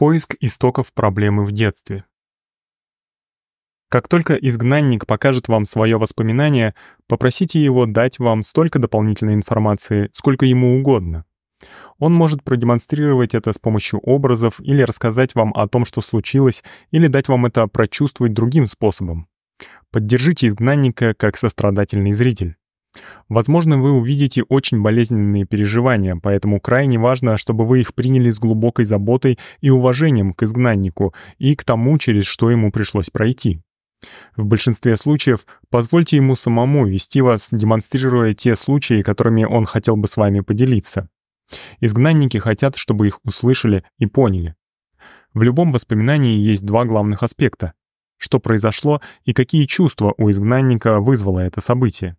Поиск истоков проблемы в детстве. Как только изгнанник покажет вам свое воспоминание, попросите его дать вам столько дополнительной информации, сколько ему угодно. Он может продемонстрировать это с помощью образов или рассказать вам о том, что случилось, или дать вам это прочувствовать другим способом. Поддержите изгнанника как сострадательный зритель. Возможно, вы увидите очень болезненные переживания, поэтому крайне важно, чтобы вы их приняли с глубокой заботой и уважением к изгнаннику и к тому, через что ему пришлось пройти. В большинстве случаев позвольте ему самому вести вас, демонстрируя те случаи, которыми он хотел бы с вами поделиться. Изгнанники хотят, чтобы их услышали и поняли. В любом воспоминании есть два главных аспекта. Что произошло и какие чувства у изгнанника вызвало это событие.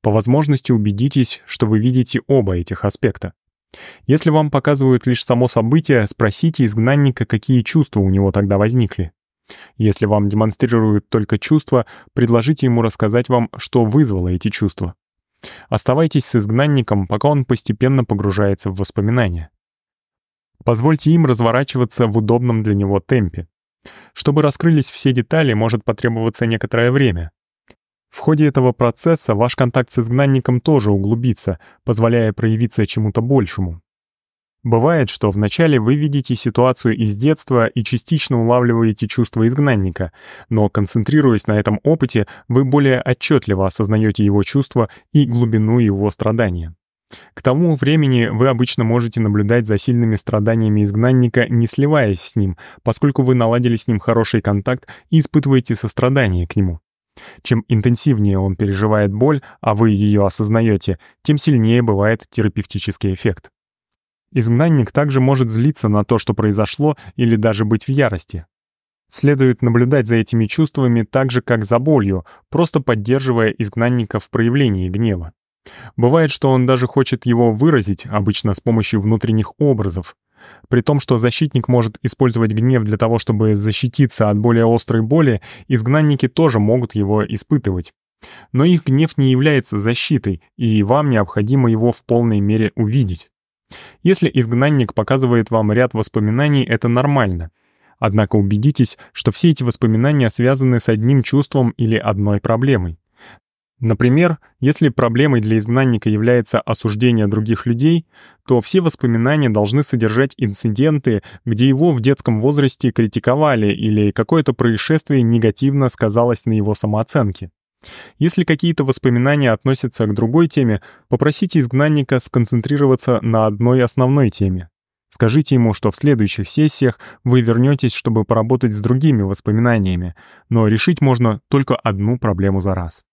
По возможности убедитесь, что вы видите оба этих аспекта. Если вам показывают лишь само событие, спросите изгнанника, какие чувства у него тогда возникли. Если вам демонстрируют только чувства, предложите ему рассказать вам, что вызвало эти чувства. Оставайтесь с изгнанником, пока он постепенно погружается в воспоминания. Позвольте им разворачиваться в удобном для него темпе. Чтобы раскрылись все детали, может потребоваться некоторое время. В ходе этого процесса ваш контакт с изгнанником тоже углубится, позволяя проявиться чему-то большему. Бывает, что вначале вы видите ситуацию из детства и частично улавливаете чувства изгнанника, но концентрируясь на этом опыте, вы более отчетливо осознаете его чувства и глубину его страдания. К тому времени вы обычно можете наблюдать за сильными страданиями изгнанника, не сливаясь с ним, поскольку вы наладили с ним хороший контакт и испытываете сострадание к нему. Чем интенсивнее он переживает боль, а вы ее осознаете, тем сильнее бывает терапевтический эффект. Изгнанник также может злиться на то, что произошло, или даже быть в ярости. Следует наблюдать за этими чувствами так же, как за болью, просто поддерживая изгнанника в проявлении гнева. Бывает, что он даже хочет его выразить, обычно с помощью внутренних образов. При том, что защитник может использовать гнев для того, чтобы защититься от более острой боли, изгнанники тоже могут его испытывать. Но их гнев не является защитой, и вам необходимо его в полной мере увидеть. Если изгнанник показывает вам ряд воспоминаний, это нормально. Однако убедитесь, что все эти воспоминания связаны с одним чувством или одной проблемой. Например, если проблемой для изгнанника является осуждение других людей, то все воспоминания должны содержать инциденты, где его в детском возрасте критиковали или какое-то происшествие негативно сказалось на его самооценке. Если какие-то воспоминания относятся к другой теме, попросите изгнанника сконцентрироваться на одной основной теме. Скажите ему, что в следующих сессиях вы вернетесь, чтобы поработать с другими воспоминаниями, но решить можно только одну проблему за раз.